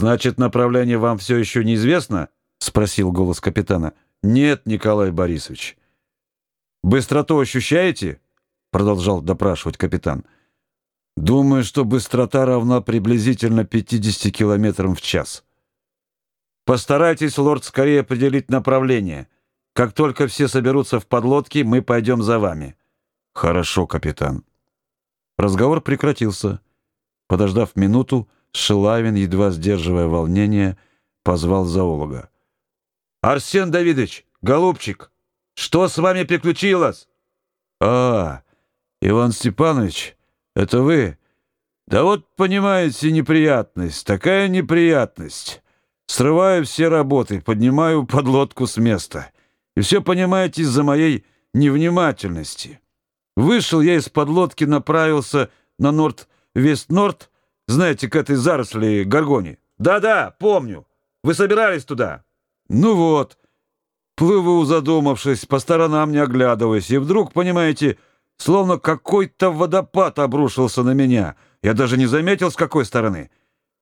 «Значит, направление вам все еще неизвестно?» — спросил голос капитана. «Нет, Николай Борисович». «Быстроту ощущаете?» — продолжал допрашивать капитан. «Думаю, что быстрота равна приблизительно 50 километрам в час». «Постарайтесь, лорд, скорее определить направление. Как только все соберутся в подлодке, мы пойдем за вами». «Хорошо, капитан». Разговор прекратился. Подождав минуту, Шилавин, едва сдерживая волнение, позвал зоолога. «Арсен Давидович, голубчик, что с вами приключилось?» «А, Иван Степанович, это вы? Да вот, понимаете, неприятность, такая неприятность. Срываю все работы, поднимаю подлодку с места. И все, понимаете, из-за моей невнимательности. Вышел я из подлодки, направился на Норд-Вест-Норд, знаете, к этой заросли Горгони. Да-да, помню. Вы собирались туда? Ну вот. Плыву, задумавшись, по сторонам не оглядываясь, и вдруг, понимаете, словно какой-то водопад обрушился на меня. Я даже не заметил, с какой стороны.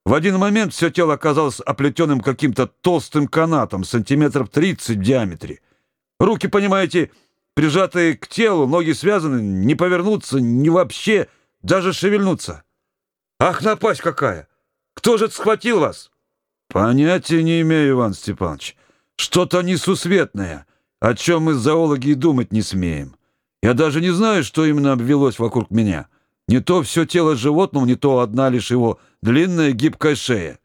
В один момент все тело оказалось оплетенным каким-то толстым канатом, сантиметров 30 в диаметре. Руки, понимаете, прижатые к телу, ноги связаны, не повернуться, не вообще, даже шевельнуться. Ах, напасть какая! Кто же схватил вас? Понятия не имею, Иван Степанович. Что-то несусветное, о чем мы зоологи и думать не смеем. Я даже не знаю, что именно обвелось вокруг меня. Не то все тело животного, не то одна лишь его длинная гибкая шея.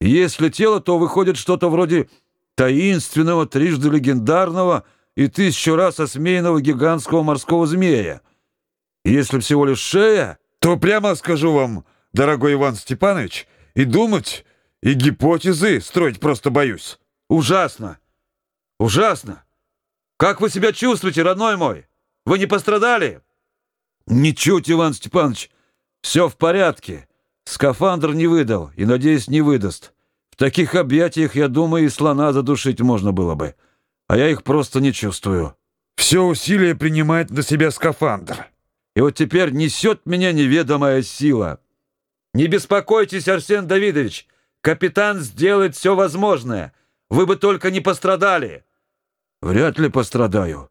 Если тело, то выходит что-то вроде таинственного, трижды легендарного и тысячу раз осмеянного гигантского морского змея. Если всего лишь шея, то прямо скажу вам, дорогой Иван Степанович, и думать, и гипотезы строить просто боюсь. Ужасно! Ужасно! Как вы себя чувствуете, родной мой? Вы не пострадали? Ничуть, Иван Степанович. Все в порядке. Скафандр не выдал и, надеюсь, не выдаст. В таких объятиях, я думаю, и слона задушить можно было бы. А я их просто не чувствую. Все усилие принимает на себя скафандр. И вот теперь несет меня неведомая сила. Не беспокойтесь, Арсен Давидович. Капитан сделает все возможное. Вы бы только не пострадали. Вряд ли пострадаю.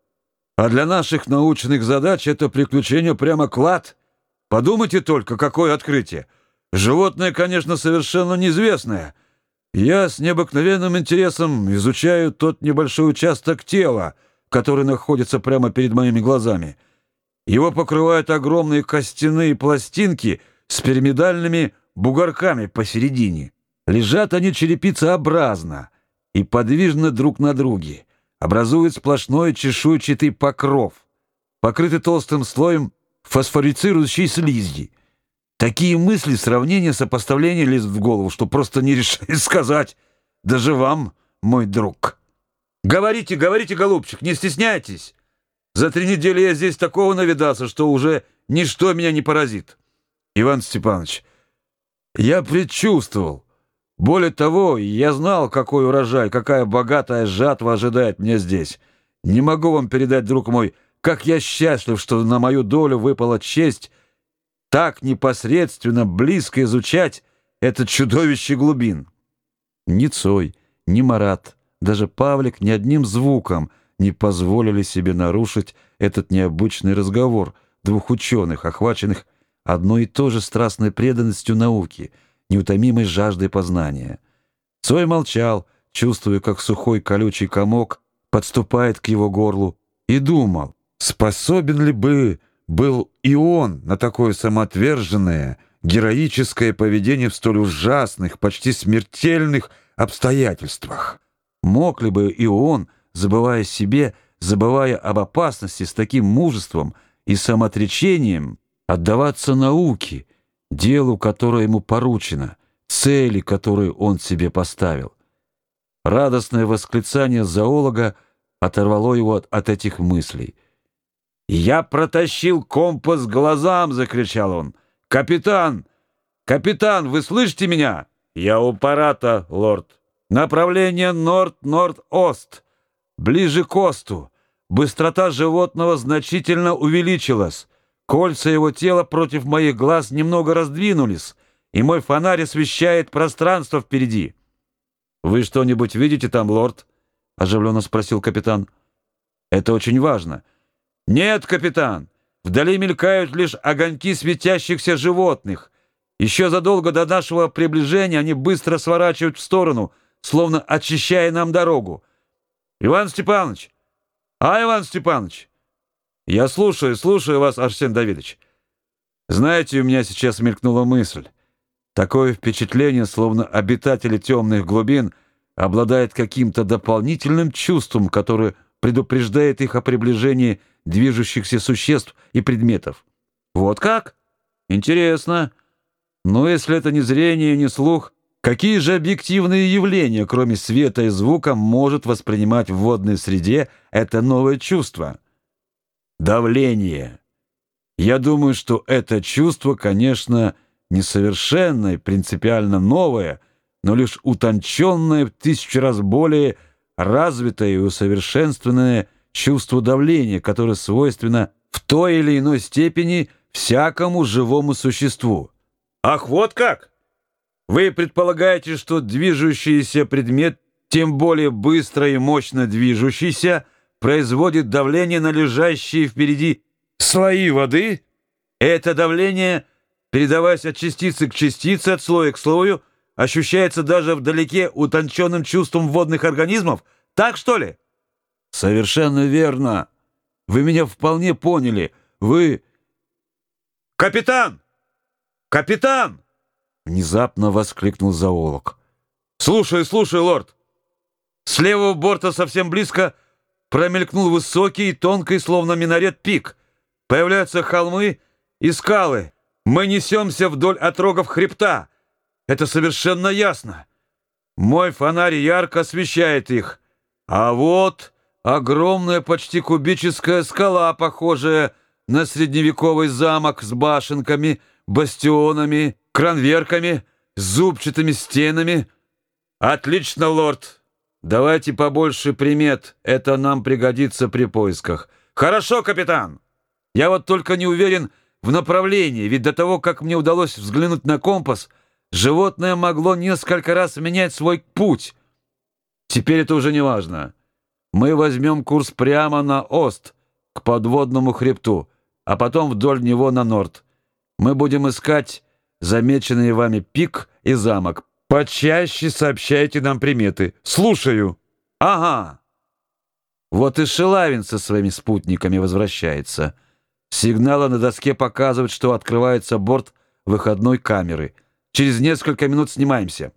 А для наших научных задач это приключение прямо клад. Подумайте только, какое открытие. Животное, конечно, совершенно неизвестное. Я с необыкновенным интересом изучаю тот небольшой участок тела, который находится прямо перед моими глазами. Его покрывают огромные костяные пластинки — с пирамидальными бугорками посередине. Лежат они черепицеобразно и подвижно друг на друге, образуют сплошной чешуйчатый покров, покрытый толстым слоем фосфорицирующей слизи. Такие мысли, сравнения, сопоставления лезут в голову, что просто не решаюсь сказать, даже вам, мой друг. Говорите, говорите, голубчик, не стесняйтесь. За три недели я здесь такого навидался, что уже ничто меня не поразит. Иван Степанович, я предчувствовал. Более того, я знал, какой урожай, какая богатая жатва ожидает меня здесь. Не могу вам передать, друг мой, как я счастлив, что на мою долю выпала честь так непосредственно, близко изучать это чудовище глубин. Ни Цой, ни Марат, даже Павлик ни одним звуком не позволили себе нарушить этот необычный разговор двух ученых, охваченных одной и той же страстной преданностью науке, неутомимой жаждой познания. Цой молчал, чувствуя, как сухой колючий комок подступает к его горлу, и думал, способен ли бы был и он на такое самоотверженное, героическое поведение в столь ужасных, почти смертельных обстоятельствах. Мог ли бы и он, забывая себе, забывая об опасности с таким мужеством и самоотречением, отдаваться науке, делу, которое ему поручено, цели, которую он себе поставил. Радостное восклицание зоолога оторвало его от, от этих мыслей. «Я протащил компас глазам!» — закричал он. «Капитан! Капитан, вы слышите меня?» «Я у парата, лорд. Направление норд-норд-ост. Ближе к осту. Быстрота животного значительно увеличилась. Кольца его тела против моих глаз немного раздвинулись, и мой фонарь освещает пространство впереди. «Вы что-нибудь видите там, лорд?» — оживленно спросил капитан. «Это очень важно». «Нет, капитан, вдали мелькают лишь огоньки светящихся животных. Еще задолго до нашего приближения они быстро сворачивают в сторону, словно очищая нам дорогу. Иван Степанович! А, Иван Степанович!» «Я слушаю, слушаю вас, Арсен Давидович. Знаете, у меня сейчас мелькнула мысль. Такое впечатление, словно обитатели темных глубин обладают каким-то дополнительным чувством, которое предупреждает их о приближении движущихся существ и предметов. Вот как? Интересно. Но если это не зрение, не слух, какие же объективные явления, кроме света и звука, может воспринимать в водной среде это новое чувство? Давление. Я думаю, что это чувство, конечно, несовершенное, принципиально новое, но лишь утонченное в тысячу раз более развитое и усовершенствованное чувство давления, которое свойственно в той или иной степени всякому живому существу. Ах, вот как! Вы предполагаете, что движущийся предмет, тем более быстро и мощно движущийся, производит давление на лежащие впереди слои воды? Это давление – передаваясь от частицы к частице, от слоя к слою, ощущается даже вдалеке утонченным чувством водных организмов? Так, что ли? Совершенно верно. Вы меня вполне поняли. Вы... Капитан! Капитан! Внезапно воскликнул зоолог. Слушай, слушай, лорд. С левого борта совсем близко промелькнул высокий и тонкий, словно минарет, пик. Появляются холмы и скалы. Мы несемся вдоль отрогов хребта. Это совершенно ясно. Мой фонарь ярко освещает их. А вот огромная почти кубическая скала, похожая на средневековый замок с башенками, бастионами, кранверками, зубчатыми стенами. Отлично, лорд. Давайте побольше примет. Это нам пригодится при поисках. Хорошо, капитан. Я вот только не уверен, в направлении, ведь до того, как мне удалось взглянуть на компас, животное могло несколько раз менять свой путь. Теперь это уже не важно. Мы возьмем курс прямо на ост, к подводному хребту, а потом вдоль него на норд. Мы будем искать замеченные вами пик и замок. Почаще сообщайте нам приметы. Слушаю. Ага. Вот и Шелавин со своими спутниками возвращается. Сигналы на доске показывают, что открывается борт выходной камеры. Через несколько минут снимаемся.